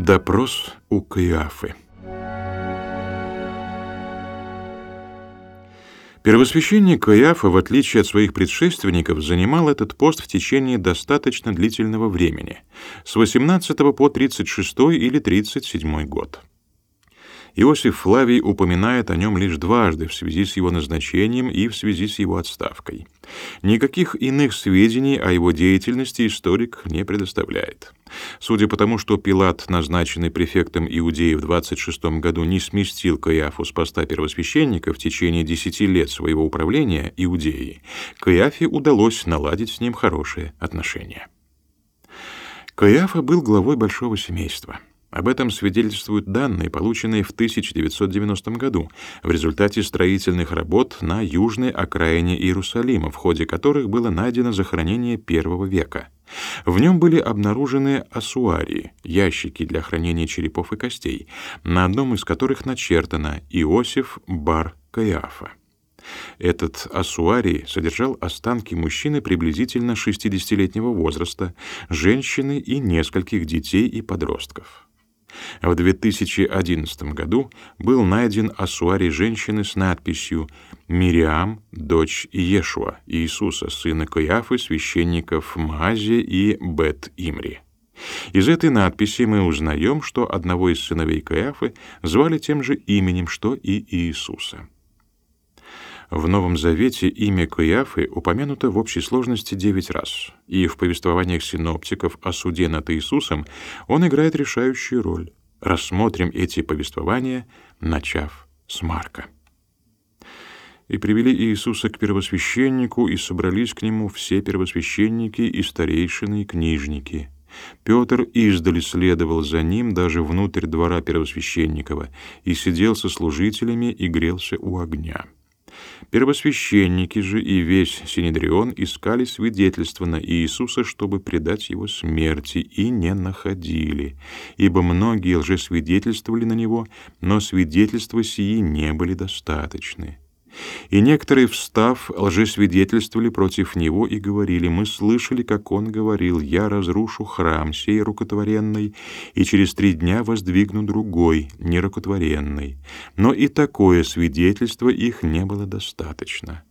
Допрос у Каиафы. Первосвященник Каиафа, в отличие от своих предшественников, занимал этот пост в течение достаточно длительного времени, с 18 по 36 или 37 год. Иосиф Флавий упоминает о нем лишь дважды в связи с его назначением и в связи с его отставкой. Никаких иных сведений о его деятельности историк не предоставляет. Судя по тому, что Пилат, назначенный префектом Иудеи в 26 году, не сместил Каиафу с поста первосвященника в течение десяти лет своего управления Иудеей, Каиафе удалось наладить с ним хорошие отношения. Каиафа был главой большого семейства — об этом свидетельствуют данные, полученные в 1990 году в результате строительных работ на южной окраине Иерусалима, в ходе которых было найдено захоронение первого века. В нем были обнаружены асуарии, ящики для хранения черепов и костей, на одном из которых начертано «Иосиф бар Каиафа». Этот асуарий содержал останки мужчины приблизительно 60-летнего возраста, женщины и нескольких детей и подростков. В 2011 году был найден ассуарий женщины с надписью «Мириам, дочь Иешуа, Иисуса, сына Каиафы, священников Маазия и Бет-Имри». Из этой надписи мы узнаем, что одного из сыновей Каиафы звали тем же именем, что и Иисуса. В Новом Завете имя Каиафы упомянуто в общей сложности девять раз, и в повествованиях синоптиков о суде над Иисусом он играет решающую роль. Рассмотрим эти повествования, начав с Марка. «И привели Иисуса к первосвященнику, и собрались к нему все первосвященники и старейшины и книжники». Петр издали следовал за ним даже внутрь двора первосвященникова и сидел со служителями и грелся у огня. Первосвященники же и весь Синедрион искали свидетельства на Иисуса, чтобы предать его смерти, и не находили, ибо многие лжесвидетельствовали на него, но свидетельства сии не были достаточны. И некоторые, встав, лжесвидетельствовали против него и говорили, «Мы слышали, как он говорил, я разрушу храм сей рукотворенный, и через три дня воздвигну другой, нерукотворенный». Но и такое свидетельство их не было достаточно.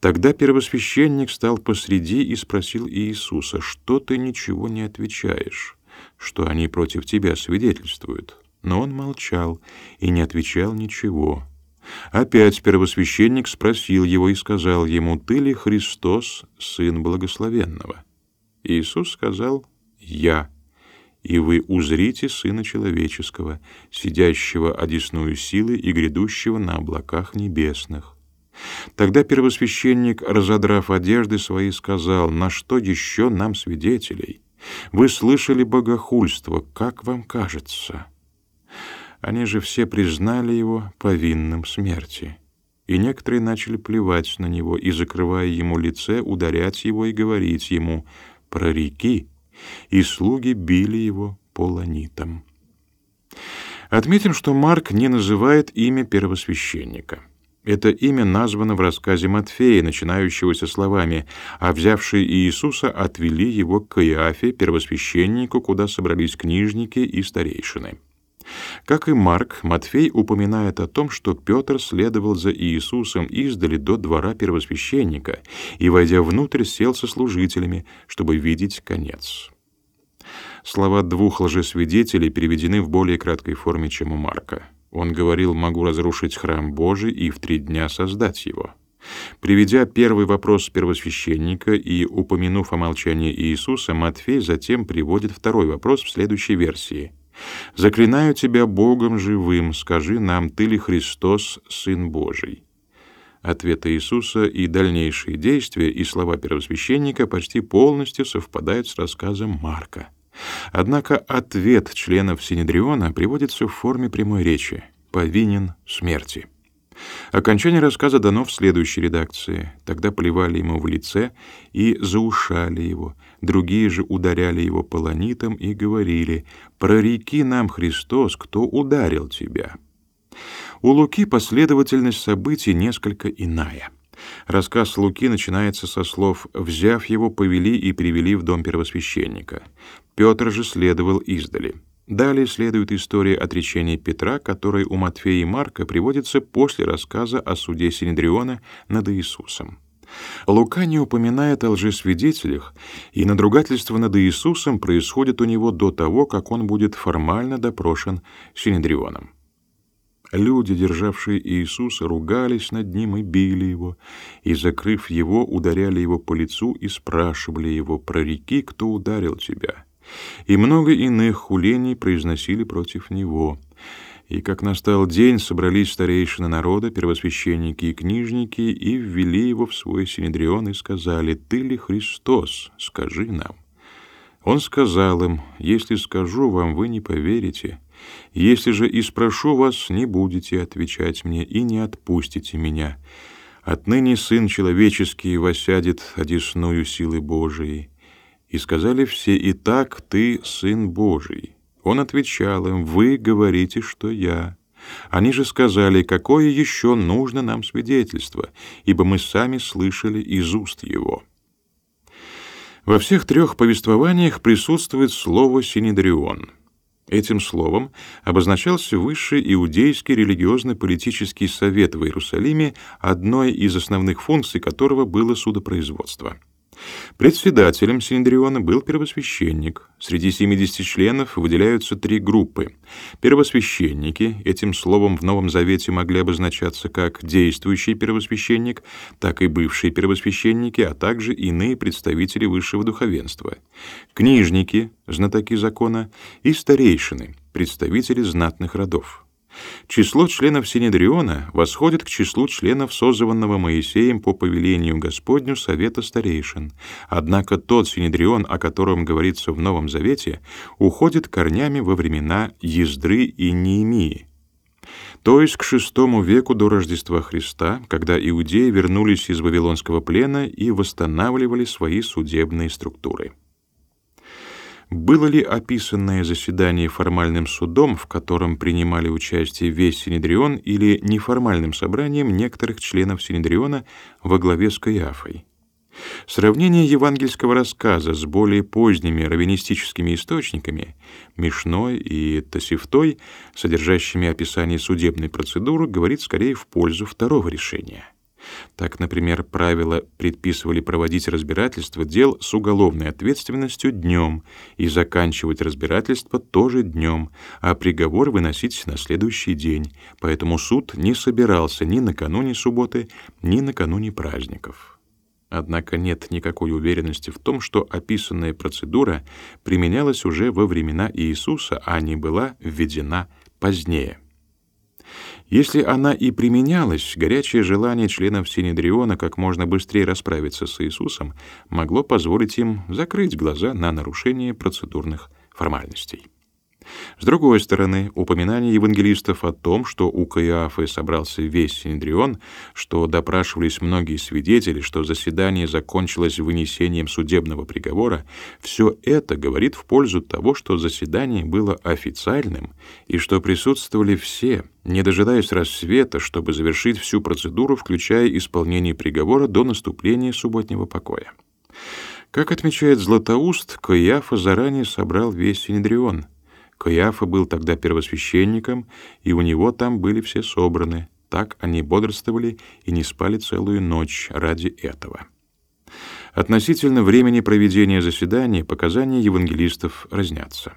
Тогда первосвященник стал посреди и спросил Иисуса, «Что ты ничего не отвечаешь? Что они против тебя свидетельствуют?» Но он молчал и не отвечал ничего. Опять первосвященник спросил его и сказал ему, «Ты ли Христос, Сын Благословенного?» Иисус сказал, «Я, и вы узрите Сына Человеческого, сидящего одесную силы и грядущего на облаках небесных». Тогда первосвященник, разодрав одежды свои, сказал, «На что еще нам свидетелей? Вы слышали богохульство, как вам кажется?» Они же все признали его повинным смерти. И некоторые начали плевать на него и, закрывая ему лице, ударять его и говорить ему «прореки», и слуги били его полонитом. Отметим, что Марк не называет имя первосвященника. Это имя названо в рассказе Матфея, начинающегося словами «А взявшие Иисуса отвели его к Каиафе, первосвященнику, куда собрались книжники и старейшины». Как и Марк, Матфей упоминает о том, что Петр следовал за Иисусом издали до двора первосвященника и, войдя внутрь, сел со служителями, чтобы видеть конец. Слова двух лжесвидетелей переведены в более краткой форме, чем у Марка. Он говорил «могу разрушить храм Божий и в три дня создать его». Приведя первый вопрос первосвященника и упомянув о молчании Иисуса, Матфей затем приводит второй вопрос в следующей версии — Заклинаю тебя Богом живым, скажи нам, ты ли Христос, Сын Божий?» Ответ Иисуса и дальнейшие действия и слова первосвященника почти полностью совпадают с рассказом Марка. Однако ответ членов Синедриона приводится в форме прямой речи «повинен смерти». Окончание рассказа дано в следующей редакции. Тогда плевали ему в лице и заушали его. Другие же ударяли его полонитом и говорили «Прореки нам, Христос, кто ударил тебя». У Луки последовательность событий несколько иная. Рассказ Луки начинается со слов «взяв его, повели и привели в дом первосвященника». Петр же следовал издали. Далее следует история отречения Петра, которая у Матфея и Марка приводится после рассказа о суде Синедриона над Иисусом. Лука не упоминает о лжесвидетелях, и надругательство над Иисусом происходит у него до того, как он будет формально допрошен Синедрионом. Люди, державшие Иисуса, ругались над ним и били его, и, закрыв его, ударяли его по лицу и спрашивали его, «Прореки, кто ударил тебя?» И много иных хулений произносили против него. И как настал день, собрались старейшины народа, первосвященники и книжники, и ввели его в свой синедрион и сказали, «Ты ли Христос? Скажи нам». Он сказал им, «Если скажу вам, вы не поверите». Если же и спрошу вас, не будете отвечать мне и не отпустите меня. Отныне Сын Человеческий восядет одесную силы Божией. И сказали все, и так ты Сын Божий. Он отвечал им, вы говорите, что я. Они же сказали, какое еще нужно нам свидетельство, ибо мы сами слышали из уст его. Во всех трех повествованиях присутствует слово «синедрион». Этим словом обозначался высший иудейский религиозно-политический совет в Иерусалиме, одной из основных функций которого было судопроизводство. Председателем Синдриона был первосвященник. Среди 70 членов выделяются три группы. Первосвященники, этим словом в Новом Завете могли обозначаться как действующий первосвященник, так и бывшие первосвященники, а также иные представители высшего духовенства. Книжники, знатоки закона, и старейшины, представители знатных родов. Число членов Синедриона восходит к числу членов созванного Моисеем по повелению Господню Совета Старейшин. Однако тот Синедрион, о котором говорится в Новом Завете, уходит корнями во времена Ездры и Неемии, то есть к VI веку до Рождества Христа, когда иудеи вернулись из Вавилонского плена и восстанавливали свои судебные структуры. Было ли описанное заседание формальным судом, в котором принимали участие весь Синедрион, или неформальным собранием некоторых членов Синедриона во главе с Каиафой? Сравнение евангельского рассказа с более поздними раввинистическими источниками, Мишной и Тосифтой, содержащими описание судебной процедуры, говорит скорее в пользу второго решения. Так, например, правила предписывали проводить разбирательство дел с уголовной ответственностью днем и заканчивать разбирательство тоже днем, а приговор выносить на следующий день, поэтому суд не собирался ни накануне субботы, ни накануне праздников. Однако нет никакой уверенности в том, что описанная процедура применялась уже во времена Иисуса, а не была введена позднее. Если она и применялась, горячее желание членов Синедриона как можно быстрее расправиться с Иисусом могло позволить им закрыть глаза на нарушение процедурных формальностей. С другой стороны, упоминание евангелистов о том, что у Каиафы собрался весь Синедрион, что допрашивались многие свидетели, что заседание закончилось вынесением судебного приговора, все это говорит в пользу того, что заседание было официальным и что присутствовали все, не дожидаясь рассвета, чтобы завершить всю процедуру, включая исполнение приговора до наступления субботнего покоя. Как отмечает Златоуст, Каиафа заранее собрал весь Синедрион — Каиафа был тогда первосвященником, и у него там были все собраны. Так они бодрствовали и не спали целую ночь ради этого. Относительно времени проведения заседания показания евангелистов разнятся.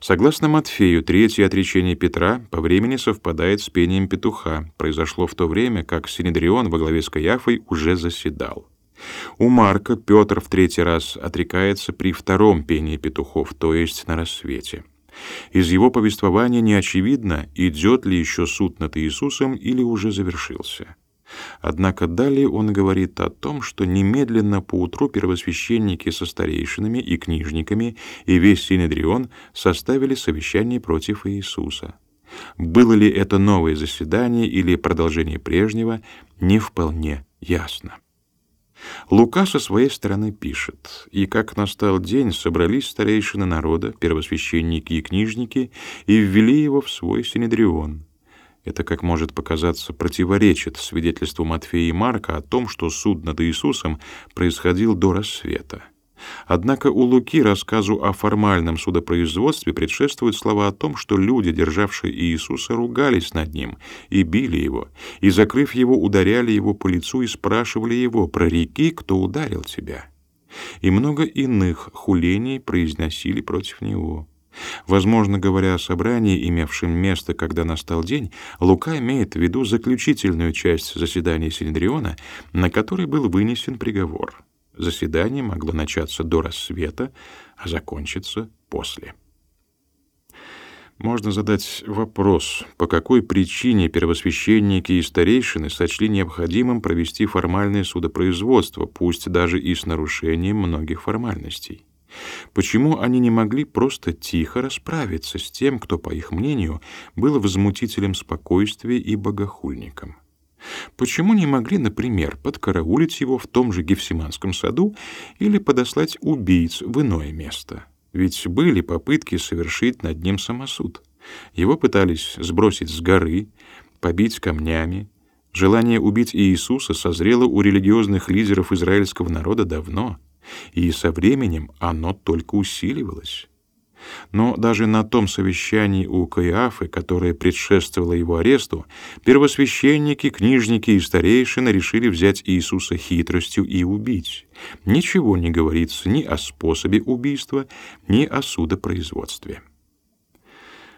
Согласно Матфею, третье отречение Петра по времени совпадает с пением петуха. Произошло в то время, как Синедрион во главе с Каиафой уже заседал. У Марка Петр в третий раз отрекается при втором пении петухов, то есть на рассвете. Из его повествования не очевидно, идет ли еще суд над Иисусом или уже завершился. Однако далее он говорит о том, что немедленно поутру первосвященники со старейшинами и книжниками и весь Синедрион составили совещание против Иисуса. Было ли это новое заседание или продолжение прежнего, не вполне ясно. Лука со своей стороны пишет, «И как настал день, собрались старейшины народа, первосвященники и книжники, и ввели его в свой синедрион». Это, как может показаться, противоречит свидетельству Матфея и Марка о том, что суд над Иисусом происходил до рассвета. Однако у Луки рассказу о формальном судопроизводстве предшествуют слова о том, что люди, державшие Иисуса, ругались над ним и били его, и, закрыв его, ударяли его по лицу и спрашивали его, «Прореки, кто ударил тебя?» И много иных хулений произносили против него. Возможно, говоря о собрании, имевшем место, когда настал день, Лука имеет в виду заключительную часть заседания Синедриона, на которой был вынесен приговор. Заседание могло начаться до рассвета, а закончиться после. Можно задать вопрос, по какой причине первосвященники и старейшины сочли необходимым провести формальное судопроизводство, пусть даже и с нарушением многих формальностей. Почему они не могли просто тихо расправиться с тем, кто, по их мнению, был возмутителем спокойствия и богохульником? Почему не могли, например, подкараулить его в том же Гефсиманском саду или подослать убийц в иное место? Ведь были попытки совершить над ним самосуд. Его пытались сбросить с горы, побить камнями. Желание убить Иисуса созрело у религиозных лидеров израильского народа давно, и со временем оно только усиливалось. Но даже на том совещании у Каиафы, которое предшествовало его аресту, первосвященники, книжники и старейшины решили взять Иисуса хитростью и убить. Ничего не говорится ни о способе убийства, ни о судопроизводстве.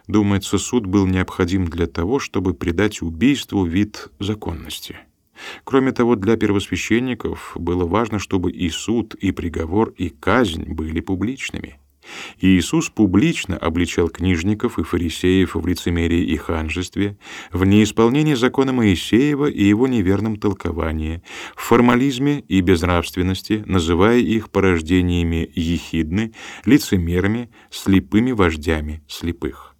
Думается, суд был необходим для того, чтобы придать убийству вид законности. Кроме того, для первосвященников было важно, чтобы и суд, и приговор, и казнь были публичными. Иисус публично обличал книжников и фарисеев в лицемерии и ханжестве, в неисполнении закона Моисеева и его неверном толковании, в формализме и безнравственности, называя их порождениями ехидны, лицемерами, слепыми вождями слепых.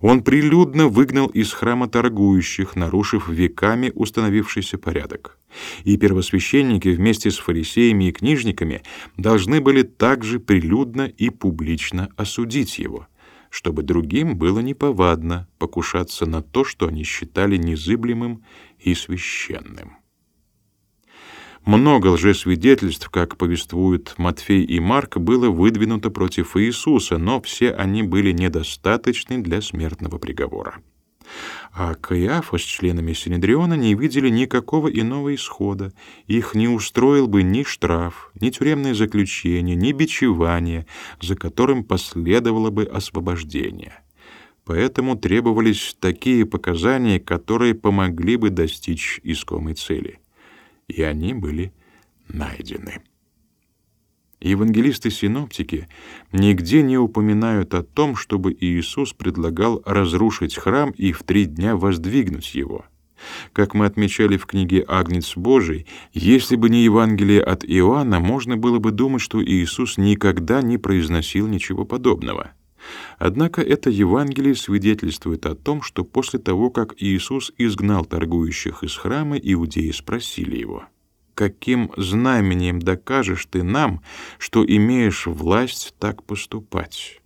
Он прилюдно выгнал из храма торгующих, нарушив веками установившийся порядок. И первосвященники вместе с фарисеями и книжниками должны были также прилюдно и публично осудить его, чтобы другим было неповадно покушаться на то, что они считали незыблемым и священным. Много лжесвидетельств, как повествуют Матфей и Марк, было выдвинуто против Иисуса, но все они были недостаточны для смертного приговора. А Каиафа с членами Синедриона не видели никакого иного исхода. Их не устроил бы ни штраф, ни тюремное заключение, ни бичевание, за которым последовало бы освобождение. Поэтому требовались такие показания, которые помогли бы достичь искомой цели и они были найдены. Евангелисты-синоптики нигде не упоминают о том, чтобы Иисус предлагал разрушить храм и в три дня воздвигнуть его. Как мы отмечали в книге «Агнец Божий», если бы не Евангелие от Иоанна, можно было бы думать, что Иисус никогда не произносил ничего подобного. Однако это Евангелие свидетельствует о том, что после того, как Иисус изгнал торгующих из храма, иудеи спросили его, «Каким знамением докажешь ты нам, что имеешь власть так поступать?»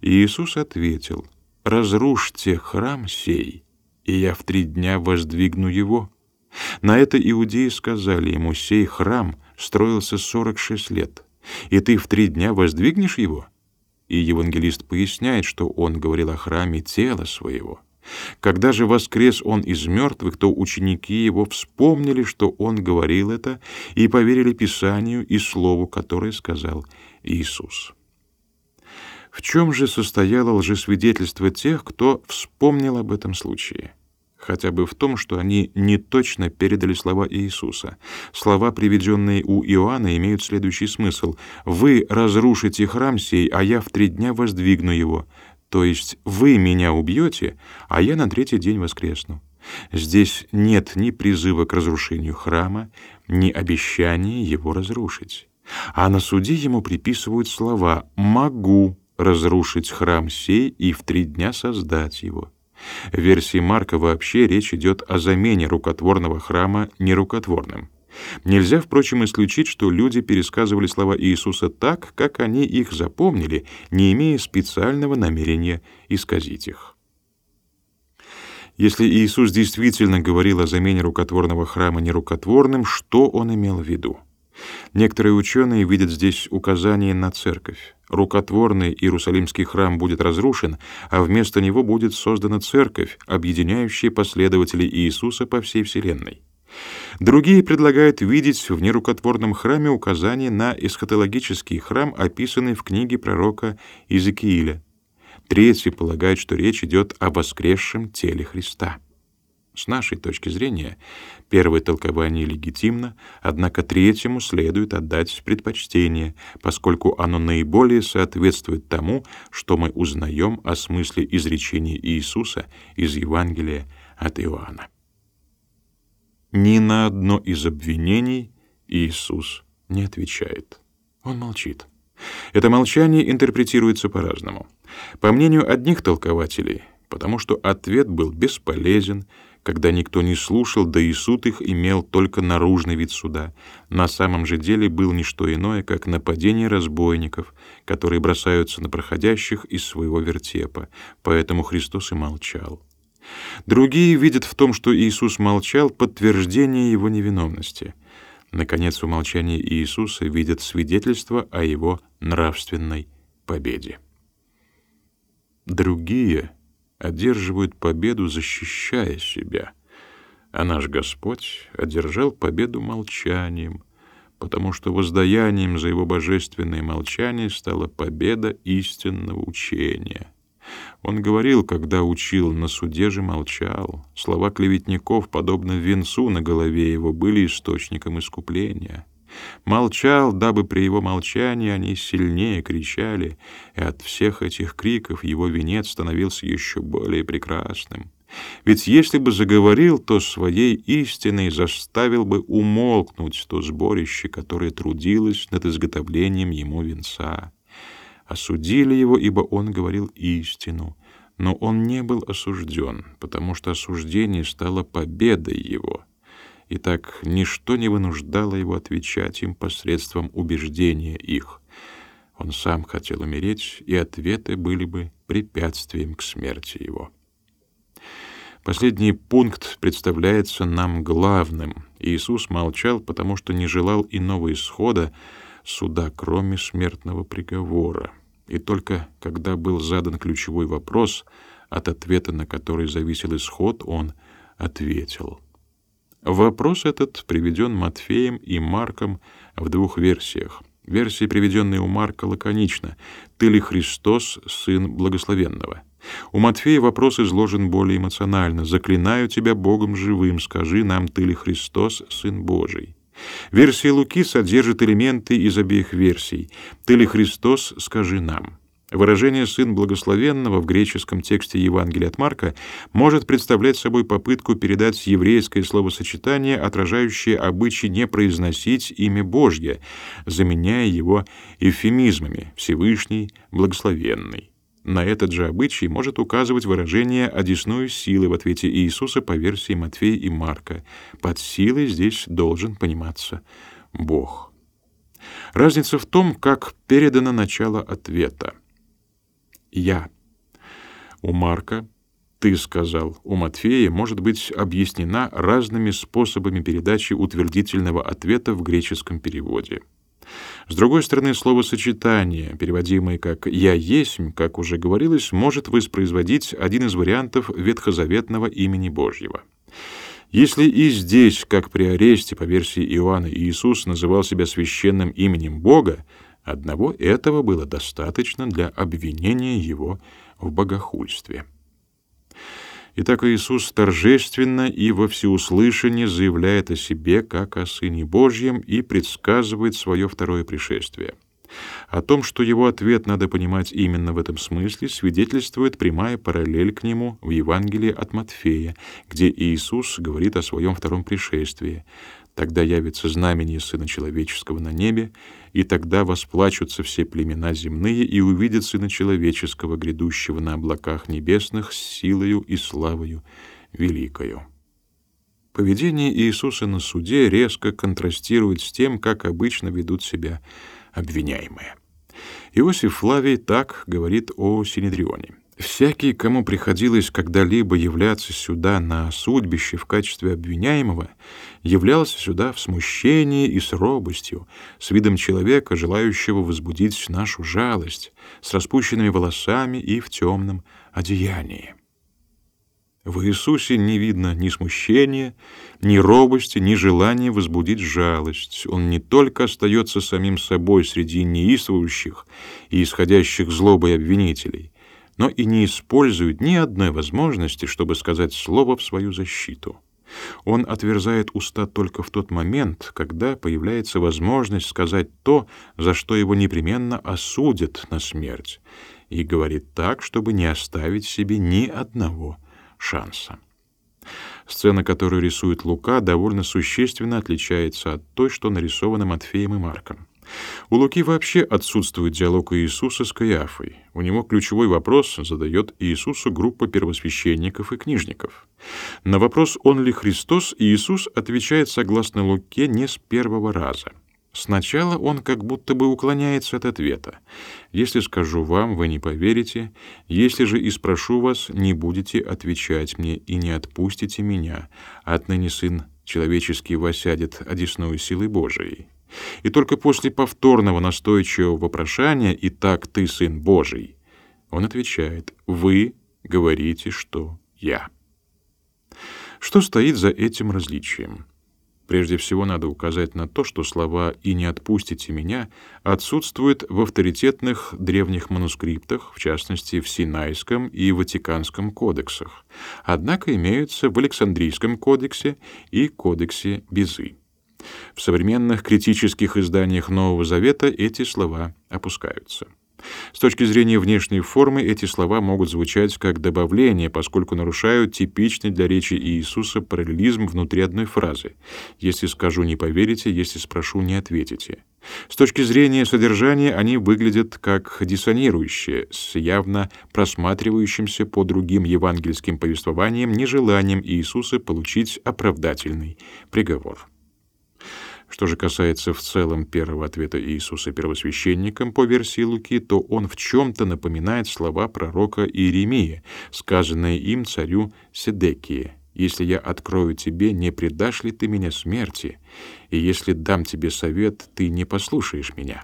Иисус ответил, «Разрушьте храм сей, и я в три дня воздвигну его». На это иудеи сказали ему, «Сей храм строился сорок шесть лет, и ты в три дня воздвигнешь его?» И евангелист поясняет, что он говорил о храме тела своего. Когда же воскрес он из мертвых, то ученики его вспомнили, что он говорил это, и поверили Писанию и слову, которое сказал Иисус. В чем же состояло лжесвидетельство тех, кто вспомнил об этом случае? хотя бы в том, что они не точно передали слова Иисуса. Слова, приведенные у Иоанна, имеют следующий смысл. «Вы разрушите храм сей, а я в три дня воздвигну его». То есть вы меня убьете, а я на третий день воскресну. Здесь нет ни призыва к разрушению храма, ни обещания его разрушить. А на суде ему приписывают слова «могу разрушить храм сей и в три дня создать его». В версии Марка вообще речь идет о замене рукотворного храма нерукотворным. Нельзя, впрочем, исключить, что люди пересказывали слова Иисуса так, как они их запомнили, не имея специального намерения исказить их. Если Иисус действительно говорил о замене рукотворного храма нерукотворным, что он имел в виду? Некоторые ученые видят здесь указание на церковь. Рукотворный Иерусалимский храм будет разрушен, а вместо него будет создана церковь, объединяющая последователей Иисуса по всей вселенной. Другие предлагают видеть в нерукотворном храме указание на эсхатологический храм, описанный в книге пророка Иезекииля. Третьи полагают, что речь идет о воскресшем теле Христа. С нашей точки зрения, первое толкование легитимно, однако третьему следует отдать предпочтение, поскольку оно наиболее соответствует тому, что мы узнаем о смысле изречения Иисуса из Евангелия от Иоанна. Ни на одно из обвинений Иисус не отвечает. Он молчит. Это молчание интерпретируется по-разному. По мнению одних толкователей, потому что ответ был бесполезен, когда никто не слушал, да и суд их имел только наружный вид суда. На самом же деле был не что иное, как нападение разбойников, которые бросаются на проходящих из своего вертепа. Поэтому Христос и молчал. Другие видят в том, что Иисус молчал, подтверждение его невиновности. Наконец, в молчании Иисуса видят свидетельство о его нравственной победе. Другие одерживают победу, защищая себя, а наш Господь одержал победу молчанием, потому что воздаянием за его божественное молчание стала победа истинного учения — он говорил, когда учил, на суде же молчал. Слова клеветников, подобно венцу на голове его, были источником искупления. Молчал, дабы при его молчании они сильнее кричали, и от всех этих криков его венец становился еще более прекрасным. Ведь если бы заговорил, то своей истиной заставил бы умолкнуть то сборище, которое трудилось над изготовлением ему венца осудили его, ибо он говорил истину. Но он не был осужден, потому что осуждение стало победой его. И так ничто не вынуждало его отвечать им посредством убеждения их. Он сам хотел умереть, и ответы были бы препятствием к смерти его. Последний пункт представляется нам главным. Иисус молчал, потому что не желал иного исхода суда, кроме смертного приговора и только когда был задан ключевой вопрос, от ответа на который зависел исход, он ответил. Вопрос этот приведен Матфеем и Марком в двух версиях. Версия, приведенная у Марка, лаконична: «Ты ли Христос, Сын Благословенного?» У Матфея вопрос изложен более эмоционально. «Заклинаю тебя Богом живым, скажи нам, ты ли Христос, Сын Божий?» Версия Луки содержит элементы из обеих версий. «Ты ли Христос, скажи нам». Выражение «сын благословенного» в греческом тексте Евангелия от Марка может представлять собой попытку передать еврейское словосочетание, отражающее обычай не произносить имя Божье, заменяя его эвфемизмами «Всевышний», «Благословенный». На этот же обычай может указывать выражение «одесную силы» в ответе Иисуса по версии Матфея и Марка. Под силой здесь должен пониматься Бог. Разница в том, как передано начало ответа. «Я». У Марка «ты сказал», у Матфея может быть объяснена разными способами передачи утвердительного ответа в греческом переводе. С другой стороны, словосочетание, переводимое как «я есть», как уже говорилось, может воспроизводить один из вариантов ветхозаветного имени Божьего. Если и здесь, как при аресте по версии Иоанна, Иисус называл себя священным именем Бога, одного этого было достаточно для обвинения его в богохульстве. Итак, Иисус торжественно и во всеуслышание заявляет о себе как о Сыне Божьем и предсказывает свое второе пришествие. О том, что его ответ надо понимать именно в этом смысле, свидетельствует прямая параллель к нему в Евангелии от Матфея, где Иисус говорит о своем втором пришествии. Тогда явится знамение Сына Человеческого на небе, и тогда восплачутся все племена земные и увидят Сына Человеческого, грядущего на облаках небесных с силою и славою великою. Поведение Иисуса на суде резко контрастирует с тем, как обычно ведут себя обвиняемые. Иосиф Флавий так говорит о Синедрионе. Всякий, кому приходилось когда-либо являться сюда на судьбище в качестве обвиняемого, являлся сюда в смущении и с робостью, с видом человека, желающего возбудить нашу жалость, с распущенными волосами и в темном одеянии. В Иисусе не видно ни смущения, ни робости, ни желания возбудить жалость. Он не только остается самим собой среди неистовующих и исходящих злобой обвинителей — но и не использует ни одной возможности, чтобы сказать слово в свою защиту. Он отверзает уста только в тот момент, когда появляется возможность сказать то, за что его непременно осудят на смерть, и говорит так, чтобы не оставить себе ни одного шанса. Сцена, которую рисует Лука, довольно существенно отличается от той, что нарисована Матфеем и Марком. У Луки вообще отсутствует диалог Иисуса с Каиафой. У него ключевой вопрос задает Иисусу группа первосвященников и книжников. На вопрос «Он ли Христос?» Иисус отвечает согласно Луке не с первого раза. Сначала он как будто бы уклоняется от ответа. «Если скажу вам, вы не поверите. Если же и спрошу вас, не будете отвечать мне и не отпустите меня. Отныне Сын Человеческий восядет одесную силы Божией». И только после повторного настойчивого вопрошания «И так ты сын Божий?» он отвечает «Вы говорите, что я». Что стоит за этим различием? Прежде всего надо указать на то, что слова «и не отпустите меня» отсутствуют в авторитетных древних манускриптах, в частности в Синайском и Ватиканском кодексах, однако имеются в Александрийском кодексе и кодексе Безы. В современных критических изданиях Нового Завета эти слова опускаются. С точки зрения внешней формы эти слова могут звучать как добавление, поскольку нарушают типичный для речи Иисуса параллелизм внутри одной фразы. «Если скажу, не поверите, если спрошу, не ответите». С точки зрения содержания они выглядят как диссонирующие, с явно просматривающимся по другим евангельским повествованиям нежеланием Иисуса получить оправдательный приговор. Что же касается в целом первого ответа Иисуса первосвященникам по версии Луки, то он в чем-то напоминает слова пророка Иеремии, сказанные им царю Седекии. «Если я открою тебе, не предашь ли ты меня смерти? И если дам тебе совет, ты не послушаешь меня».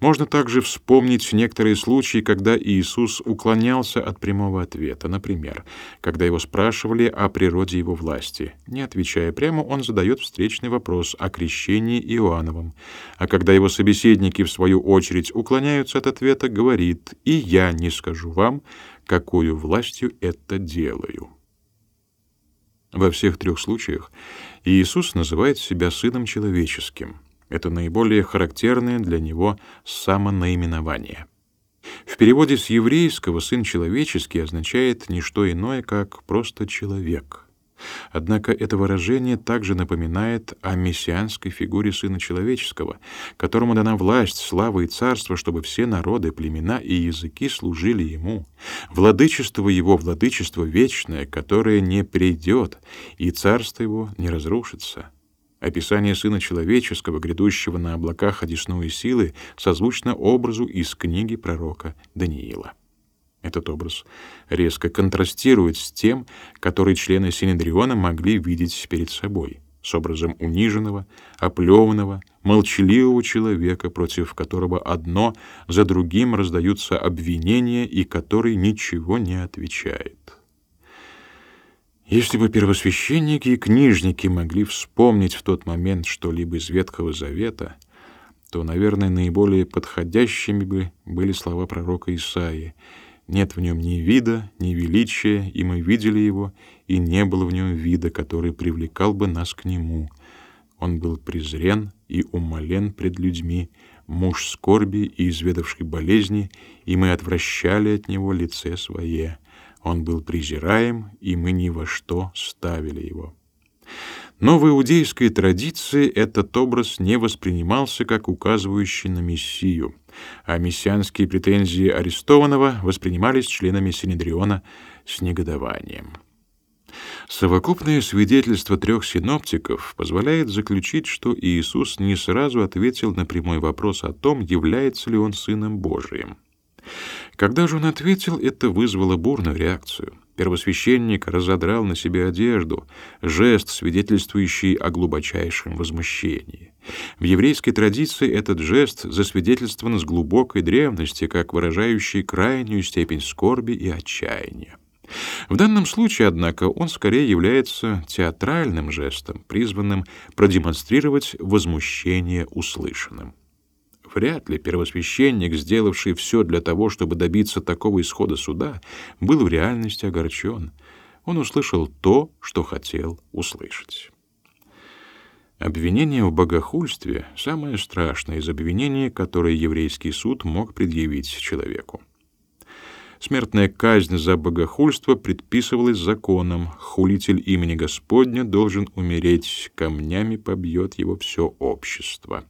Можно также вспомнить некоторые случаи, когда Иисус уклонялся от прямого ответа. Например, когда его спрашивали о природе его власти. Не отвечая прямо, он задает встречный вопрос о крещении Иоанновом. А когда его собеседники, в свою очередь, уклоняются от ответа, говорит «И я не скажу вам, какую властью это делаю». Во всех трех случаях Иисус называет себя Сыном Человеческим — это наиболее характерное для него самонаименование. В переводе с еврейского «сын человеческий» означает не что иное, как просто «человек». Однако это выражение также напоминает о мессианской фигуре Сына Человеческого, которому дана власть, слава и царство, чтобы все народы, племена и языки служили Ему. Владычество Его — владычество вечное, которое не придет, и царство Его не разрушится. Описание Сына Человеческого, грядущего на облаках одесную силы, созвучно образу из книги пророка Даниила. Этот образ резко контрастирует с тем, который члены Синедриона могли видеть перед собой, с образом униженного, оплеванного, молчаливого человека, против которого одно за другим раздаются обвинения и который ничего не отвечает. Если бы первосвященники и книжники могли вспомнить в тот момент что-либо из Ветхого Завета, то, наверное, наиболее подходящими бы были слова пророка Исаии. «Нет в нем ни вида, ни величия, и мы видели его, и не было в нем вида, который привлекал бы нас к нему. Он был презрен и умолен пред людьми, муж скорби и изведавший болезни, и мы отвращали от него лице свое». Он был презираем, и мы ни во что ставили его. Но в иудейской традиции этот образ не воспринимался как указывающий на Мессию, а мессианские претензии арестованного воспринимались членами Синедриона с негодованием. Совокупное свидетельство трех синоптиков позволяет заключить, что Иисус не сразу ответил на прямой вопрос о том, является ли он Сыном Божиим. Когда же он ответил, это вызвало бурную реакцию. Первосвященник разодрал на себе одежду, жест, свидетельствующий о глубочайшем возмущении. В еврейской традиции этот жест засвидетельствован с глубокой древности, как выражающий крайнюю степень скорби и отчаяния. В данном случае, однако, он скорее является театральным жестом, призванным продемонстрировать возмущение услышанным. Вряд ли первосвященник, сделавший все для того, чтобы добиться такого исхода суда, был в реальности огорчен. Он услышал то, что хотел услышать. Обвинение в богохульстве — самое страшное из обвинений, которые еврейский суд мог предъявить человеку. Смертная казнь за богохульство предписывалась законом. Хулитель имени Господня должен умереть, камнями побьет его все общество.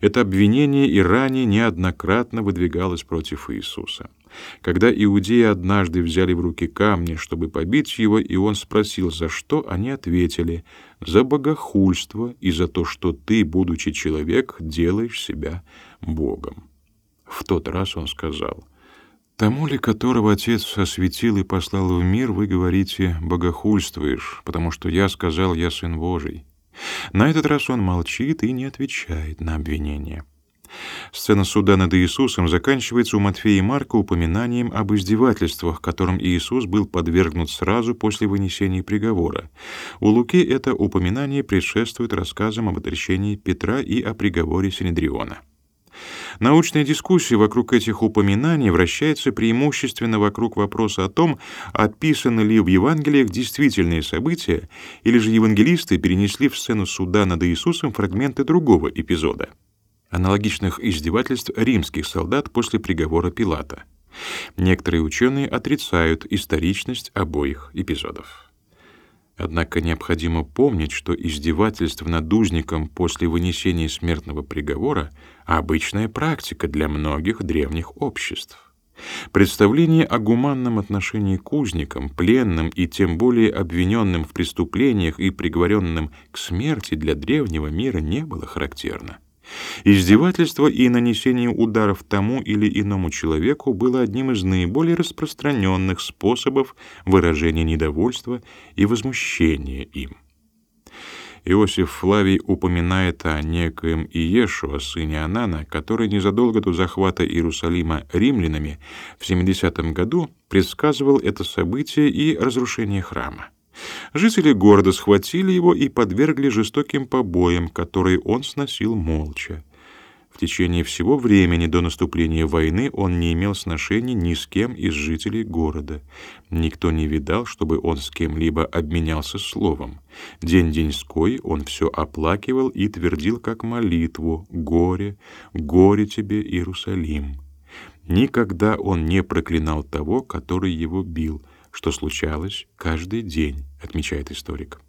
Это обвинение и ранее неоднократно выдвигалось против Иисуса. Когда иудеи однажды взяли в руки камни, чтобы побить его, и он спросил, за что, они ответили, «За богохульство и за то, что ты, будучи человек, делаешь себя Богом». В тот раз он сказал, «Тому ли, которого Отец осветил и послал в мир, вы говорите, богохульствуешь, потому что я сказал, я Сын Божий». На этот раз он молчит и не отвечает на обвинение. Сцена суда над Иисусом заканчивается у Матфея и Марка упоминанием об издевательствах, которым Иисус был подвергнут сразу после вынесения приговора. У Луки это упоминание предшествует рассказам об отречении Петра и о приговоре Синедриона. Научная дискуссия вокруг этих упоминаний вращается преимущественно вокруг вопроса о том, описаны ли в Евангелиях действительные события, или же евангелисты перенесли в сцену суда над Иисусом фрагменты другого эпизода, аналогичных издевательств римских солдат после приговора Пилата. Некоторые ученые отрицают историчность обоих эпизодов. Однако необходимо помнить, что издевательство над узником после вынесения смертного приговора — обычная практика для многих древних обществ. Представление о гуманном отношении к узникам, пленным и тем более обвиненным в преступлениях и приговоренным к смерти для древнего мира не было характерно. Издевательство и нанесение ударов тому или иному человеку было одним из наиболее распространенных способов выражения недовольства и возмущения им. Иосиф Флавий упоминает о некоем Иешуа, сыне Анана, который незадолго до захвата Иерусалима римлянами в 70 году предсказывал это событие и разрушение храма. Жители города схватили его и подвергли жестоким побоям, которые он сносил молча. В течение всего времени до наступления войны он не имел сношений ни с кем из жителей города. Никто не видал, чтобы он с кем-либо обменялся словом. День-деньской он все оплакивал и твердил как молитву «Горе, горе тебе, Иерусалим». Никогда он не проклинал того, который его бил, что случалось каждый день, отмечает историк.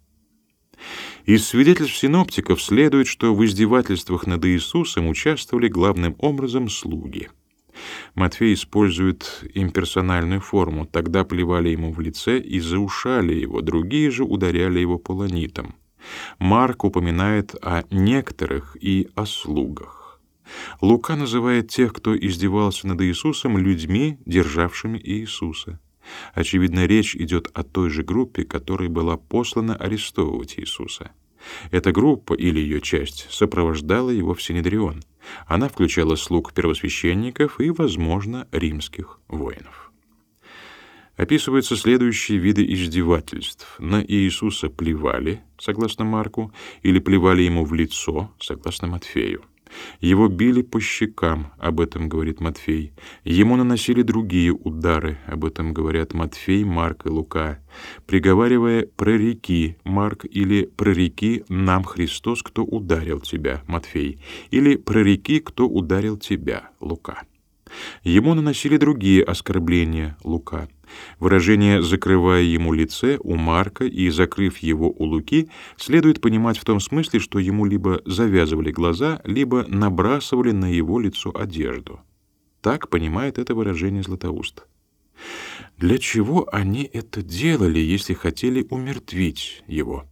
Из свидетельств синоптиков следует, что в издевательствах над Иисусом участвовали главным образом слуги. Матфей использует имперсональную форму. Тогда плевали ему в лице и заушали его, другие же ударяли его полонитом. Марк упоминает о некоторых и о слугах. Лука называет тех, кто издевался над Иисусом, людьми, державшими Иисуса. Очевидно, речь идет о той же группе, которой была послана арестовывать Иисуса. Эта группа или ее часть сопровождала его в Синедрион. Она включала слуг первосвященников и, возможно, римских воинов. Описываются следующие виды издевательств. На Иисуса плевали, согласно Марку, или плевали ему в лицо, согласно Матфею. Его били по щекам, об этом говорит Матфей. Ему наносили другие удары, об этом говорят Матфей, Марк и Лука, приговаривая «прореки» Марк или «прореки нам Христос, кто ударил тебя» Матфей, или «прореки, кто ударил тебя» Лука. Ему наносили другие оскорбления Лука. Выражение «закрывая ему лице» у Марка и «закрыв его у Луки» следует понимать в том смысле, что ему либо завязывали глаза, либо набрасывали на его лицо одежду. Так понимает это выражение Златоуст. Для чего они это делали, если хотели умертвить его?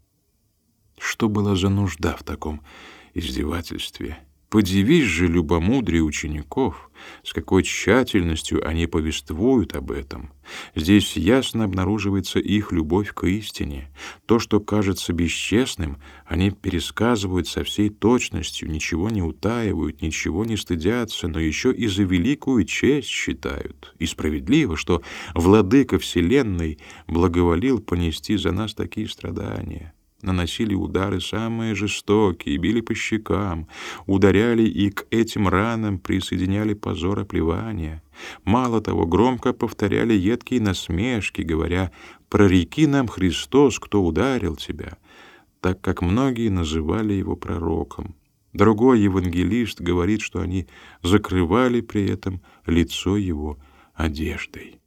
Что была за нужда в таком издевательстве? Подивись же любомудрие учеников, с какой тщательностью они повествуют об этом. Здесь ясно обнаруживается их любовь к истине. То, что кажется бесчестным, они пересказывают со всей точностью, ничего не утаивают, ничего не стыдятся, но еще и за великую честь считают. И справедливо, что Владыка Вселенной благоволил понести за нас такие страдания наносили удары самые жестокие, били по щекам, ударяли и к этим ранам присоединяли позор оплевания. Мало того, громко повторяли едкие насмешки, говоря «Прореки нам, Христос, кто ударил тебя», так как многие называли его пророком. Другой евангелист говорит, что они закрывали при этом лицо его одеждой.